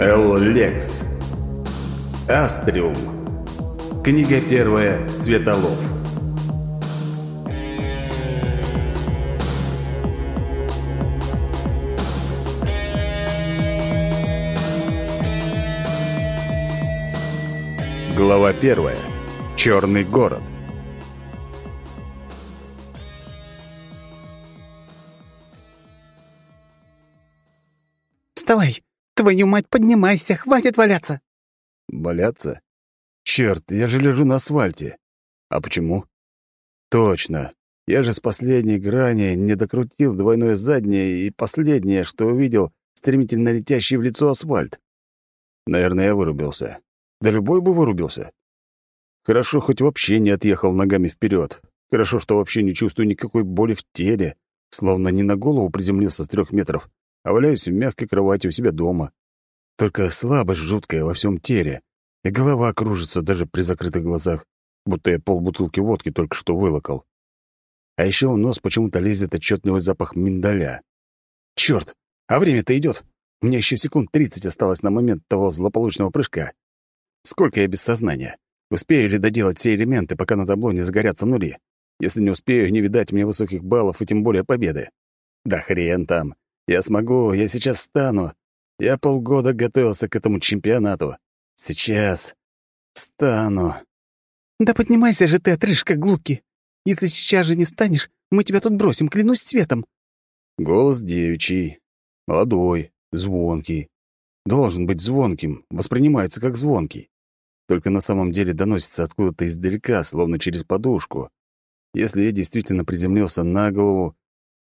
Эллекс. Астриум. Книга первая «Светолов». Глава первая. Черный город. «Вставай! Твою мать, поднимайся! Хватит валяться!» Валяться? Черт, я же лежу на асфальте. А почему? Точно. Я же с последней грани не докрутил двойное заднее и последнее, что увидел, стремительно летящий в лицо асфальт. Наверное, я вырубился. Да любой бы вырубился. Хорошо, хоть вообще не отъехал ногами вперед. Хорошо, что вообще не чувствую никакой боли в теле, словно не на голову приземлился с трех метров, а валяюсь в мягкой кровати у себя дома. Только слабость жуткая во всем теле, и голова кружится даже при закрытых глазах, будто я полбутылки водки только что вылокал. А еще в нос почему-то лезет отчетливый запах миндаля. Черт, а время-то идет. Меня еще секунд тридцать осталось на момент того злополучного прыжка. Сколько я без сознания? Успею ли доделать все элементы, пока на табло не загорятся нули? Если не успею, не видать мне высоких баллов и тем более победы. Да хрен там. Я смогу, я сейчас стану. Я полгода готовился к этому чемпионату. Сейчас стану. «Да поднимайся же ты, отрыжка глупки! Если сейчас же не встанешь, мы тебя тут бросим, клянусь светом!» Голос девичий, молодой, звонкий. Должен быть звонким, воспринимается как звонкий. Только на самом деле доносится откуда-то издалека, словно через подушку. Если я действительно приземлился на голову,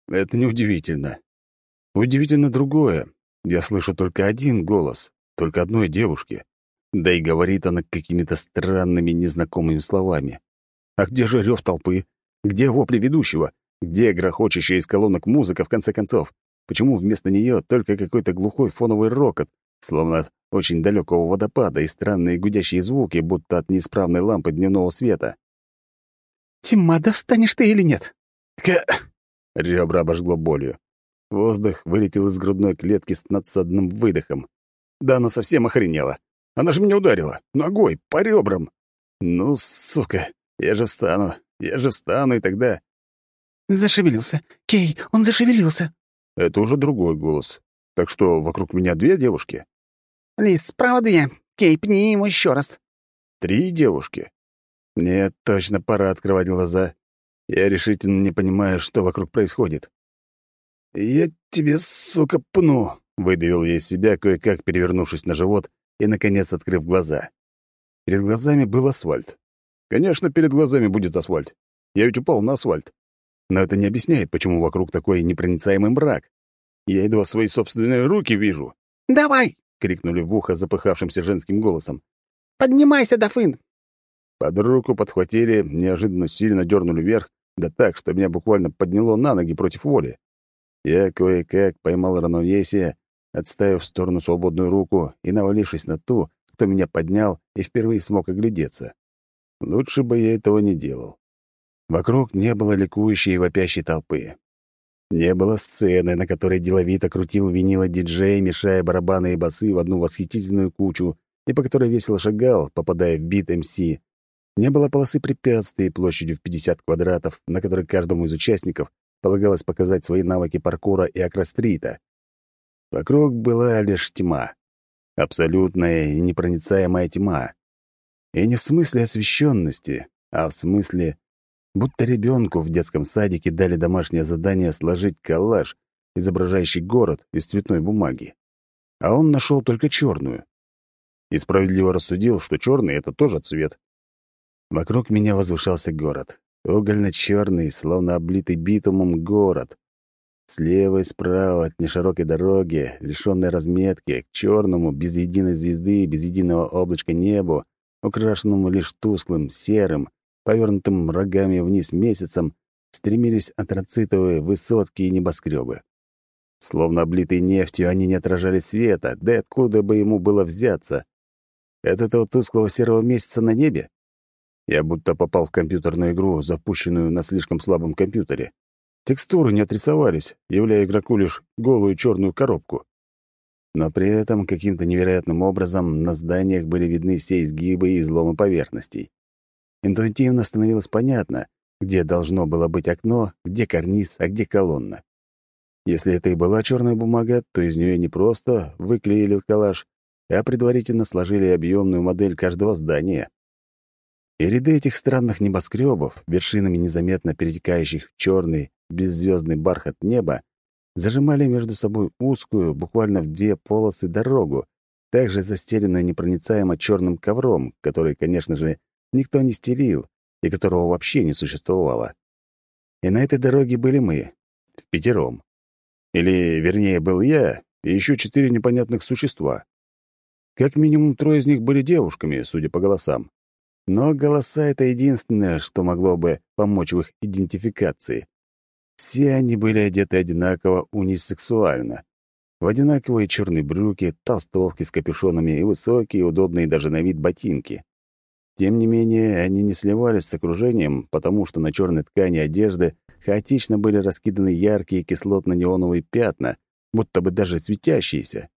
это неудивительно. Удивительно другое. Я слышу только один голос, только одной девушки. Да и говорит она какими-то странными незнакомыми словами. А где же рев толпы? Где вопли ведущего? Где грохочущая из колонок музыка, в конце концов? Почему вместо нее только какой-то глухой фоновый рокот, словно от очень далекого водопада и странные гудящие звуки, будто от неисправной лампы дневного света? «Тима, да встанешь ты или нет?» «Ка...» Ребра обожгло болью. Воздух вылетел из грудной клетки с надсадным выдохом. Да она совсем охренела. Она же меня ударила. Ногой, по ребрам. Ну, сука, я же встану. Я же встану, и тогда... «Зашевелился. Кей, он зашевелился». Это уже другой голос. Так что вокруг меня две девушки. «Лис, справа две. Кей, пни ему еще раз». Три девушки. Нет, точно пора открывать глаза. Я решительно не понимаю, что вокруг происходит. «Я тебе, сука, пну!» — выдавил я из себя, кое-как перевернувшись на живот и, наконец, открыв глаза. Перед глазами был асфальт. Конечно, перед глазами будет асфальт. Я ведь упал на асфальт. Но это не объясняет, почему вокруг такой непроницаемый мрак. Я едва свои собственные руки вижу. «Давай!» — крикнули в ухо запыхавшимся женским голосом. «Поднимайся, Дофин!» Под руку подхватили, неожиданно сильно дернули вверх, да так, что меня буквально подняло на ноги против воли. Я кое-как поймал равновесие, отставив в сторону свободную руку и навалившись на ту, кто меня поднял и впервые смог оглядеться. Лучше бы я этого не делал. Вокруг не было ликующей и вопящей толпы. Не было сцены, на которой деловито крутил винила диджей, мешая барабаны и басы в одну восхитительную кучу, и по которой весело шагал, попадая в бит МС. Не было полосы препятствий площадью в 50 квадратов, на которой каждому из участников полагалось показать свои навыки паркура и акрострита. Вокруг была лишь тьма. Абсолютная и непроницаемая тьма. И не в смысле освещенности, а в смысле, будто ребенку в детском садике дали домашнее задание сложить коллаж, изображающий город из цветной бумаги. А он нашел только черную. И справедливо рассудил, что черный — это тоже цвет. Вокруг меня возвышался город. Угольно-черный, словно облитый битумом город. Слева и справа от неширокой дороги, лишённой разметки, к черному, без единой звезды, без единого облачка небу, украшенному лишь тусклым, серым, повернутым рогами вниз месяцем, стремились антрацитовые высотки и небоскребы. Словно облитые нефтью, они не отражали света, да откуда бы ему было взяться? От этого тусклого серого месяца на небе? Я будто попал в компьютерную игру, запущенную на слишком слабом компьютере. Текстуры не отрисовались, являя игроку лишь голую черную коробку. но при этом каким-то невероятным образом на зданиях были видны все изгибы и изломы поверхностей. Интуитивно становилось понятно, где должно было быть окно, где карниз, а где колонна. Если это и была черная бумага, то из нее не просто выклеили коллаж, а предварительно сложили объемную модель каждого здания. И ряды этих странных небоскребов, вершинами незаметно перетекающих в черный, беззвездный бархат неба, зажимали между собой узкую, буквально в две полосы дорогу, также застеленную непроницаемо черным ковром, который, конечно же, никто не стелил и которого вообще не существовало. И на этой дороге были мы, в пятером. Или, вернее, был я и еще четыре непонятных существа. Как минимум трое из них были девушками, судя по голосам. Но голоса — это единственное, что могло бы помочь в их идентификации. Все они были одеты одинаково унисексуально. В одинаковые черные брюки, толстовки с капюшонами и высокие, удобные даже на вид ботинки. Тем не менее, они не сливались с окружением, потому что на черной ткани одежды хаотично были раскиданы яркие кислотно-неоновые пятна, будто бы даже светящиеся.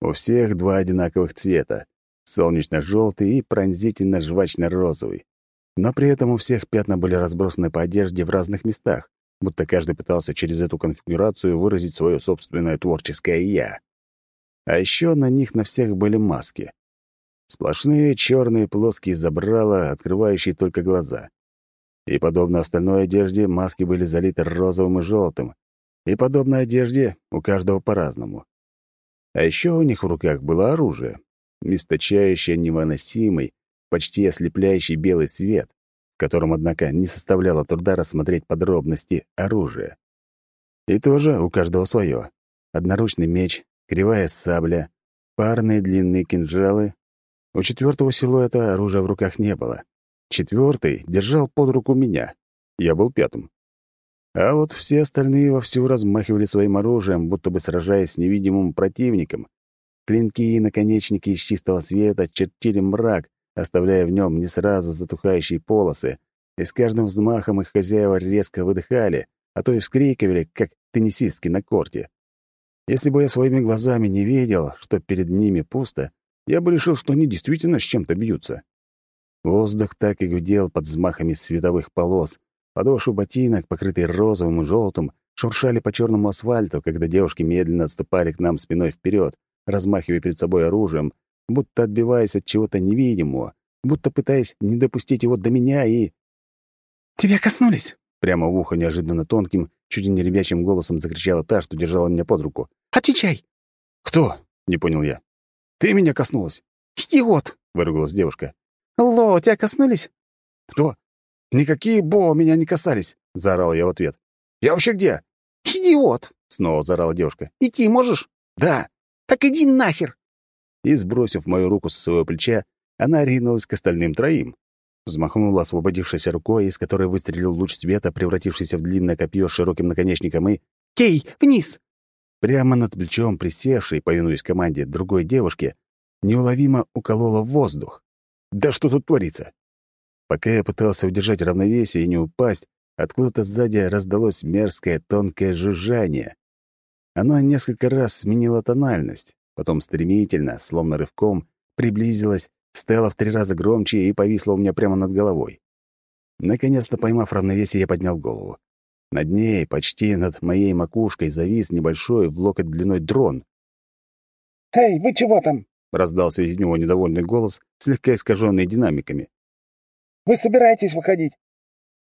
У всех два одинаковых цвета — солнечно-желтый и пронзительно-жвачно-розовый. Но при этом у всех пятна были разбросаны по одежде в разных местах, будто каждый пытался через эту конфигурацию выразить свое собственное творческое «я». А еще на них на всех были маски. Сплошные черные плоские забрала, открывающие только глаза. И, подобно остальной одежде, маски были залиты розовым и желтым. И, подобно одежде, у каждого по-разному. А еще у них в руках было оружие, источающее невыносимый, почти ослепляющий белый свет, в котором, однако, не составляло труда рассмотреть подробности оружия. И тоже у каждого свое. Одноручный меч, кривая сабля, парные длинные кинжалы, у четвертого силуэта оружия в руках не было. Четвертый держал под руку меня. Я был пятым. А вот все остальные вовсю размахивали своим оружием, будто бы сражаясь с невидимым противником. Клинки и наконечники из чистого света чертили мрак, оставляя в нем не сразу затухающие полосы, и с каждым взмахом их хозяева резко выдыхали, а то и вскрикивали, как теннисистки на корте. Если бы я своими глазами не видел, что перед ними пусто, я бы решил, что они действительно с чем-то бьются. Воздух так и гудел под взмахами световых полос. Подошвы ботинок, покрытые розовым и желтым, шуршали по черному асфальту, когда девушки медленно отступали к нам спиной вперед, размахивая перед собой оружием, будто отбиваясь от чего-то невидимого, будто пытаясь не допустить его до меня и... «Тебя коснулись?» Прямо в ухо неожиданно тонким, чуть не ребячим голосом закричала та, что держала меня под руку. «Отвечай!» «Кто?» — не понял я. Ты меня коснулась. Идиот, выругалась девушка. Ло, тебя коснулись? Кто? Никакие Бо меня не касались, заорал я в ответ. Я вообще где? Идиот, снова заорала девушка. Идти можешь? Да. Так иди нахер. И сбросив мою руку со своего плеча, она ринулась к остальным троим. Взмахнула освободившейся рукой, из которой выстрелил луч света, превратившийся в длинное копье с широким наконечником, и... «Кей, вниз!» Прямо над плечом присевшей, повинуясь команде другой девушки, неуловимо уколола воздух. Да что тут творится? Пока я пытался удержать равновесие и не упасть, откуда-то сзади раздалось мерзкое тонкое жужжание. Оно несколько раз сменило тональность, потом стремительно, словно рывком, приблизилось, стало в три раза громче и повисло у меня прямо над головой. Наконец-то, поймав равновесие, я поднял голову. Над ней, почти над моей макушкой, завис небольшой в локоть длиной дрон. «Эй, вы чего там?» — раздался из него недовольный голос, слегка искаженный динамиками. «Вы собираетесь выходить?»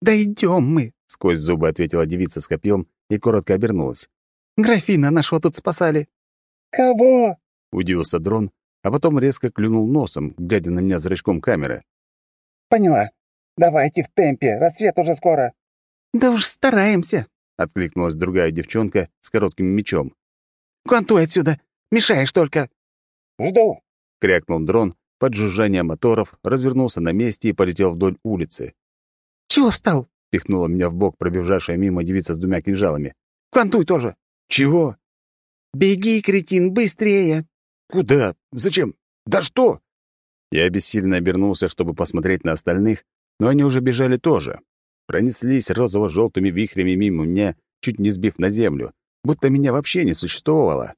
«Да идем мы», — сквозь зубы ответила девица с копьем и коротко обернулась. «Графина нашего тут спасали». «Кого?» — удивился дрон, а потом резко клюнул носом, глядя на меня зрачком камеры. «Поняла. Давайте в темпе, рассвет уже скоро». «Да уж стараемся», — откликнулась другая девчонка с коротким мечом. «Квантуй отсюда! Мешаешь только!» «Жду!» — крякнул дрон, под жужжание моторов, развернулся на месте и полетел вдоль улицы. «Чего встал?» — пихнула меня в бок пробежавшая мимо девица с двумя кинжалами. «Квантуй тоже!» «Чего?» «Беги, кретин, быстрее!» «Куда? Зачем? Да что?» Я бессильно обернулся, чтобы посмотреть на остальных, но они уже бежали тоже, пронеслись розово-желтыми вихрями мимо меня, чуть не сбив на землю, будто меня вообще не существовало.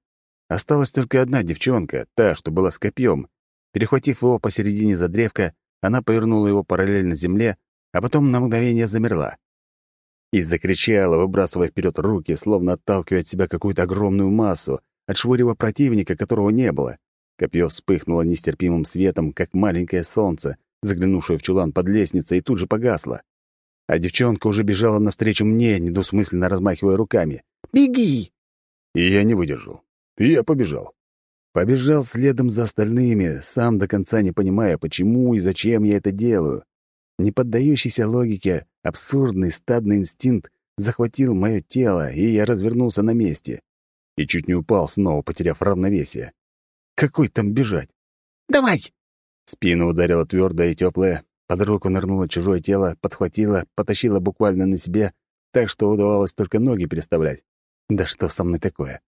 Осталась только одна девчонка, та, что была с копьем. Перехватив его посередине задревка, она повернула его параллельно земле, а потом на мгновение замерла. И закричала, выбрасывая вперед руки, словно отталкивая от себя какую-то огромную массу, отшвыривая противника, которого не было. Копье вспыхнуло нестерпимым светом, как маленькое солнце, заглянувшее в чулан под лестницей, и тут же погасло. А девчонка уже бежала навстречу мне, недвусмысленно размахивая руками. «Беги!» И я не выдержал. И я побежал. Побежал следом за остальными, сам до конца не понимая, почему и зачем я это делаю. Не поддающийся логике, абсурдный стадный инстинкт захватил мое тело, и я развернулся на месте. И чуть не упал, снова потеряв равновесие. Какой там бежать? «Давай!» Спину ударило твердое и теплое. Под руку нырнуло чужое тело, подхватило, потащило буквально на себе, так что удавалось только ноги переставлять. Да что со мной такое?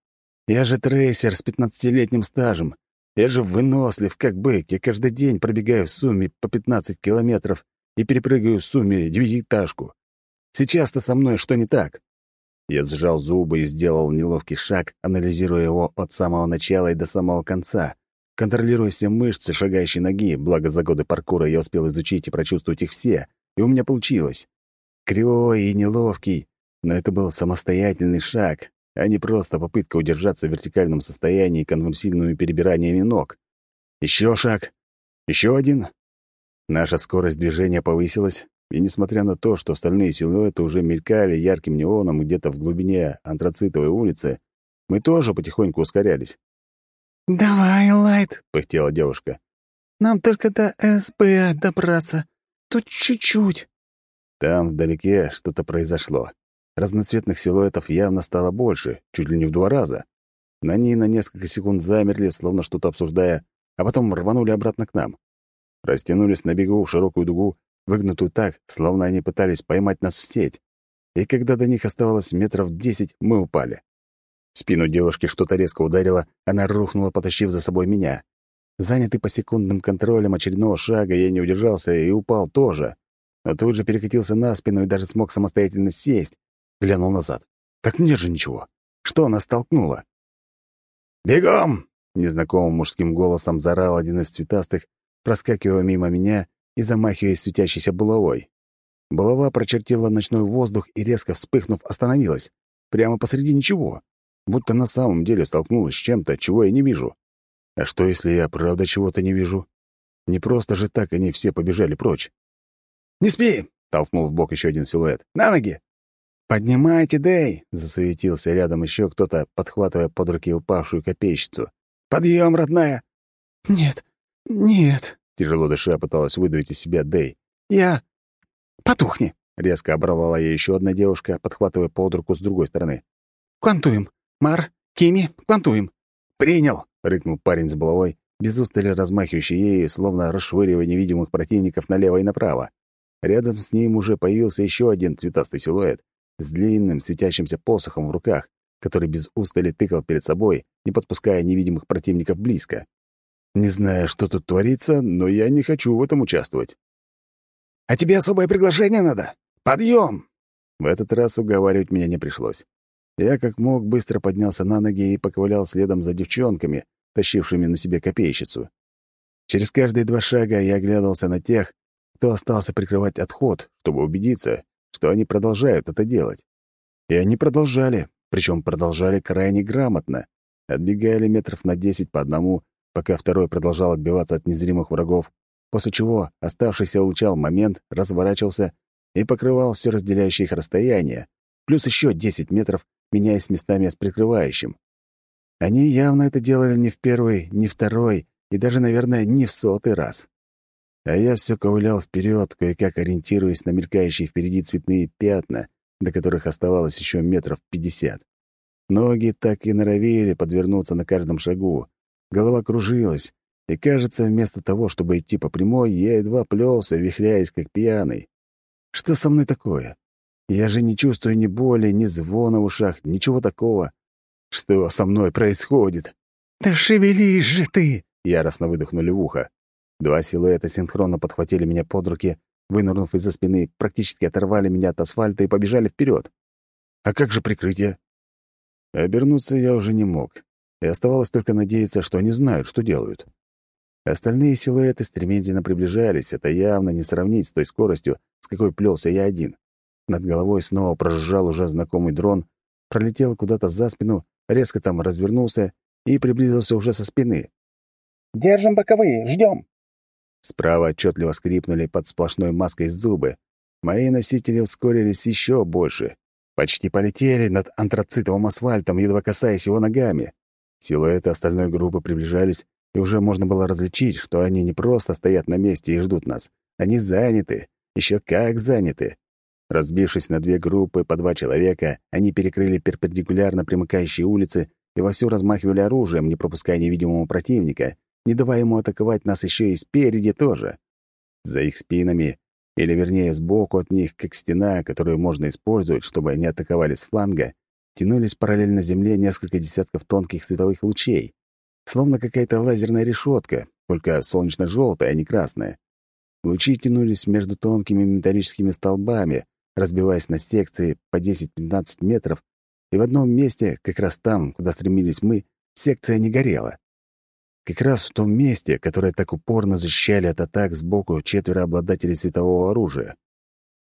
Я же трейсер с пятнадцатилетним стажем. Я же вынослив, как бык. Я каждый день пробегаю в сумме по 15 километров и перепрыгаю в сумме девятиэтажку. Сейчас-то со мной что не так? Я сжал зубы и сделал неловкий шаг, анализируя его от самого начала и до самого конца, контролируя все мышцы шагающей ноги, благо за годы паркура я успел изучить и прочувствовать их все, и у меня получилось. Кривой и неловкий, но это был самостоятельный шаг, а не просто попытка удержаться в вертикальном состоянии конвульсивными перебираниями ног. Еще шаг. Еще один. Наша скорость движения повысилась, и несмотря на то, что остальные силуэты уже мелькали ярким неоном где-то в глубине антрацитовой улицы, мы тоже потихоньку ускорялись. «Давай, Лайт», — пыхтела девушка. «Нам только до СБ добраться. Тут чуть-чуть». Там вдалеке что-то произошло. Разноцветных силуэтов явно стало больше, чуть ли не в два раза. На ней на несколько секунд замерли, словно что-то обсуждая, а потом рванули обратно к нам. Растянулись на бегу в широкую дугу, выгнутую так, словно они пытались поймать нас в сеть. И когда до них оставалось метров десять, мы упали. В спину девушки что-то резко ударило, она рухнула, потащив за собой меня. Занятый по секундным контролем очередного шага, я не удержался и упал тоже. Но тут же перекатился на спину и даже смог самостоятельно сесть, Глянул назад. Так нет же ничего. Что нас столкнуло? «Бегом!» — незнакомым мужским голосом заорал один из цветастых, проскакивая мимо меня и замахиваясь светящейся булавой. Булава прочертила ночной воздух и, резко вспыхнув, остановилась. Прямо посреди ничего. Будто на самом деле столкнулась с чем-то, чего я не вижу. А что, если я правда чего-то не вижу? Не просто же так они все побежали прочь. «Не спи!» — толкнул в бок еще один силуэт. «На ноги!» «Поднимайте, Дэй!» — засуетился рядом еще кто-то, подхватывая под руки упавшую копейщицу. «Подъем, родная!» «Нет, нет!» — тяжело дыша пыталась выдавить из себя Дэй. «Я...» «Потухни!» — резко оборвала я еще одна девушка, подхватывая под руку с другой стороны. «Квантуем! Мар, Кими, квантуем!» «Принял!» — рыкнул парень с булавой, без устали размахивающий ею, словно расшвыривая невидимых противников налево и направо. Рядом с ним уже появился еще один цветастый силуэт, с длинным светящимся посохом в руках, который без устали тыкал перед собой, не подпуская невидимых противников близко. Не знаю, что тут творится, но я не хочу в этом участвовать. «А тебе особое приглашение надо? Подъем!» В этот раз уговаривать меня не пришлось. Я как мог быстро поднялся на ноги и поковылял следом за девчонками, тащившими на себе копейщицу. Через каждые два шага я оглядывался на тех, кто остался прикрывать отход, чтобы убедиться, что они продолжают это делать. И они продолжали, причем продолжали крайне грамотно, отбегали метров на десять по одному, пока второй продолжал отбиваться от незримых врагов, после чего оставшийся улучал момент, разворачивался и покрывал все разделяющее их расстояние, плюс еще десять метров, меняясь местами с прикрывающим. Они явно это делали не в первый, не второй и даже, наверное, не в сотый раз. А я все ковылял вперед, кое-как ориентируясь на мелькающие впереди цветные пятна, до которых оставалось еще метров пятьдесят. Ноги так и норовили подвернуться на каждом шагу. Голова кружилась, и, кажется, вместо того, чтобы идти по прямой, я едва плелся, вихляясь, как пьяный. Что со мной такое? Я же не чувствую ни боли, ни звона в ушах, ничего такого. Что со мной происходит? «Да шевелись же ты!» — яростно выдохнули в ухо. Два силуэта синхронно подхватили меня под руки, вынырнув из-за спины, практически оторвали меня от асфальта и побежали вперед. А как же прикрытие? Обернуться я уже не мог. И оставалось только надеяться, что они знают, что делают. Остальные силуэты стремительно приближались, это явно не сравнить с той скоростью, с какой плелся я один. Над головой снова прожужжал уже знакомый дрон, пролетел куда-то за спину, резко там развернулся и приблизился уже со спины. «Держим боковые, ждем!» Справа отчетливо скрипнули под сплошной маской зубы. Мои носители ускорились еще больше. Почти полетели над антрацитовым асфальтом, едва касаясь его ногами. Силуэты остальной группы приближались, и уже можно было различить, что они не просто стоят на месте и ждут нас. Они заняты. Еще как заняты. Разбившись на две группы по два человека, они перекрыли перпендикулярно примыкающие улицы и вовсю размахивали оружием, не пропуская невидимого противника, не давая ему атаковать нас еще и спереди тоже. За их спинами, или вернее сбоку от них, как стена, которую можно использовать, чтобы они атаковали с фланга, тянулись параллельно земле несколько десятков тонких световых лучей, словно какая-то лазерная решетка, только солнечно-желтая, а не красная. Лучи тянулись между тонкими металлическими столбами, разбиваясь на секции по 10-15 метров, и в одном месте, как раз там, куда стремились мы, секция не горела. Как раз в том месте, которое так упорно защищали от атак сбоку четверо обладателей светового оружия.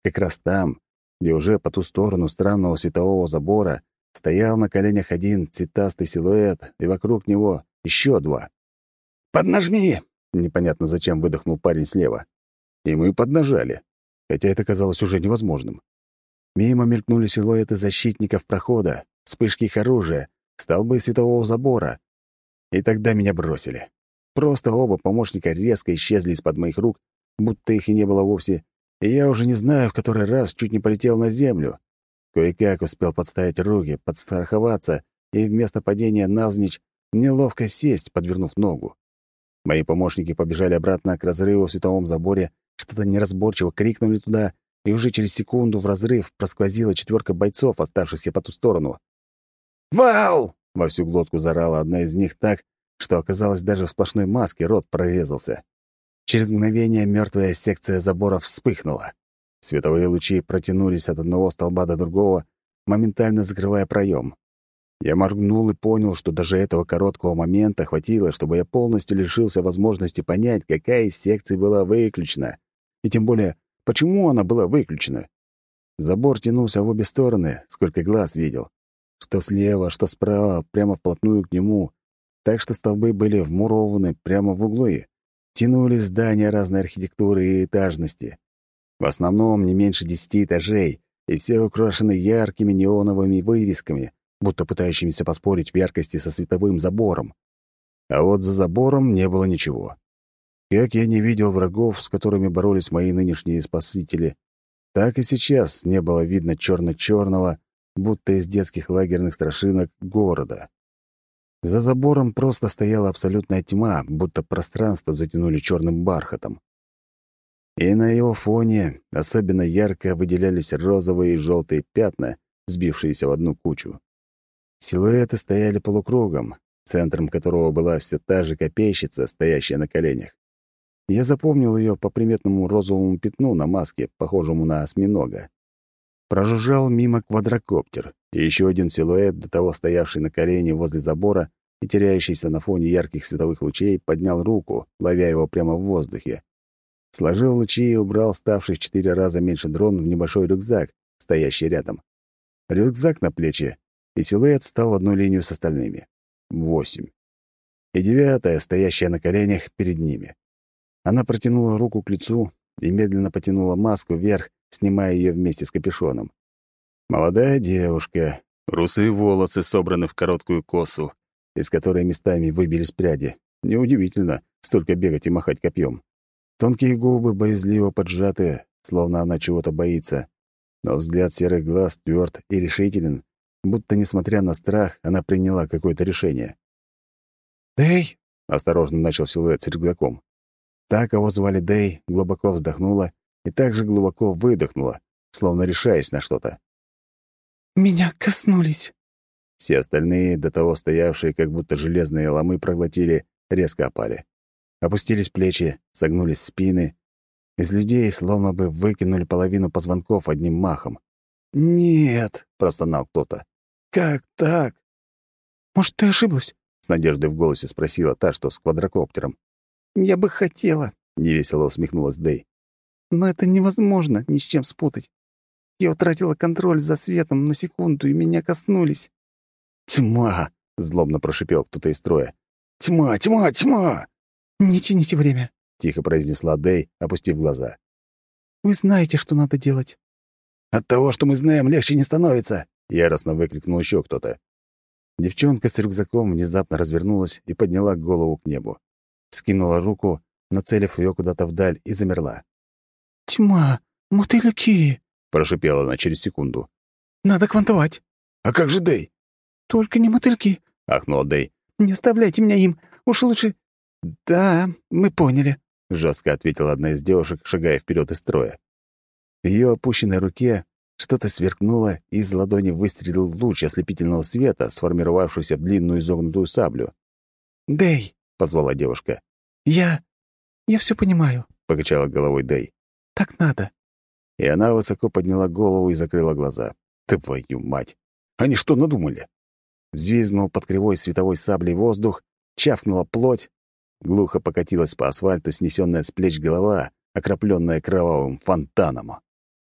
Как раз там, где уже по ту сторону странного светового забора стоял на коленях один цветастый силуэт, и вокруг него еще два. «Поднажми!» — непонятно зачем выдохнул парень слева. И мы поднажали, хотя это казалось уже невозможным. Мимо мелькнули силуэты защитников прохода, вспышки их оружия, столбы светового забора. И тогда меня бросили. Просто оба помощника резко исчезли из-под моих рук, будто их и не было вовсе, и я уже не знаю, в который раз чуть не полетел на землю. Кое-как успел подставить руки, подстраховаться и вместо падения навзничь неловко сесть, подвернув ногу. Мои помощники побежали обратно к разрыву в световом заборе, что-то неразборчиво крикнули туда, и уже через секунду в разрыв просквозила четверка бойцов, оставшихся по ту сторону. «Вау!» — во всю глотку зарала одна из них так, что оказалось даже в сплошной маске рот прорезался. Через мгновение мертвая секция забора вспыхнула. Световые лучи протянулись от одного столба до другого, моментально закрывая проем. Я моргнул и понял, что даже этого короткого момента хватило, чтобы я полностью лишился возможности понять, какая из секций была выключена, и тем более, почему она была выключена. Забор тянулся в обе стороны, сколько глаз видел. Что слева, что справа, прямо вплотную к нему, так что столбы были вмурованы прямо в углы. Тянулись здания разной архитектуры и этажности. В основном не меньше десяти этажей, и все украшены яркими неоновыми вывесками — будто пытающимися поспорить в яркости со световым забором. А вот за забором не было ничего. Как я не видел врагов, с которыми боролись мои нынешние спасители, так и сейчас не было видно черно-черного, будто из детских лагерных страшинок города. За забором просто стояла абсолютная тьма, будто пространство затянули черным бархатом. И на его фоне особенно ярко выделялись розовые и желтые пятна, сбившиеся в одну кучу. Силуэты стояли полукругом, центром которого была все та же копейщица, стоящая на коленях. Я запомнил ее по приметному розовому пятну на маске, похожему на осьминога. Прожужжал мимо квадрокоптер, и еще один силуэт, до того стоявший на колене возле забора и теряющийся на фоне ярких световых лучей, поднял руку, ловя его прямо в воздухе. Сложил лучи и убрал ставший в четыре раза меньше дрон в небольшой рюкзак, стоящий рядом. Рюкзак на плечи и силуэт стал в одну линию с остальными. Восемь. И девятая, стоящая на коленях перед ними. Она протянула руку к лицу и медленно потянула маску вверх, снимая ее вместе с капюшоном. Молодая девушка, русые волосы собраны в короткую косу, из которой местами выбились пряди. Неудивительно столько бегать и махать копьем. Тонкие губы боязливо поджаты, словно она чего-то боится. Но взгляд серых глаз тверд и решителен, будто, несмотря на страх, она приняла какое-то решение. «Дэй!» — осторожно начал силуэт с рюкзаком. Та, кого звали Дэй, глубоко вздохнула и также глубоко выдохнула, словно решаясь на что-то. «Меня коснулись». Все остальные, до того стоявшие, как будто железные ломы проглотили, резко опали. Опустились плечи, согнулись спины. Из людей словно бы выкинули половину позвонков одним махом. «Нет», — простонал кто-то. Как так? Может, ты ошиблась? с надеждой в голосе спросила та, что с квадрокоптером. «Я бы хотела», — невесело усмехнулась Дэй. «Но это невозможно ни с чем спутать. Я утратила контроль за светом на секунду, и меня коснулись». «Тьма!» — злобно прошипел кто-то из строя. «Тьма, тьма, тьма!» «Не тяните время», — тихо произнесла Дэй, опустив глаза. «Вы знаете, что надо делать». «От того, что мы знаем, легче не становится!» — яростно выкрикнул еще кто-то. Девчонка с рюкзаком внезапно развернулась и подняла голову к небу. Скинула руку, нацелив ее куда-то вдаль, и замерла. «Тьма! Мотыльки!» — прошипела она через секунду. «Надо квантовать!» «А как же Дэй?» «Только не мотыльки!» — ахнула Дэй. «Не оставляйте меня им! Уж лучше...» «Да, мы поняли», — жестко ответила одна из девушек, шагая вперед из строя. В ее опущенной руке что-то сверкнуло, и из ладони выстрелил луч ослепительного света, сформировавшийся в длинную изогнутую саблю. «Дэй!» — позвала девушка. «Я... я все понимаю», — покачала головой Дэй. «Так надо». И она высоко подняла голову и закрыла глаза. «Твою мать! Они что надумали?» Взвизгнул под кривой световой саблей воздух, чавкнула плоть, глухо покатилась по асфальту снесенная с плеч голова, окропленная кровавым фонтаном.